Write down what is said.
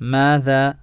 ماذا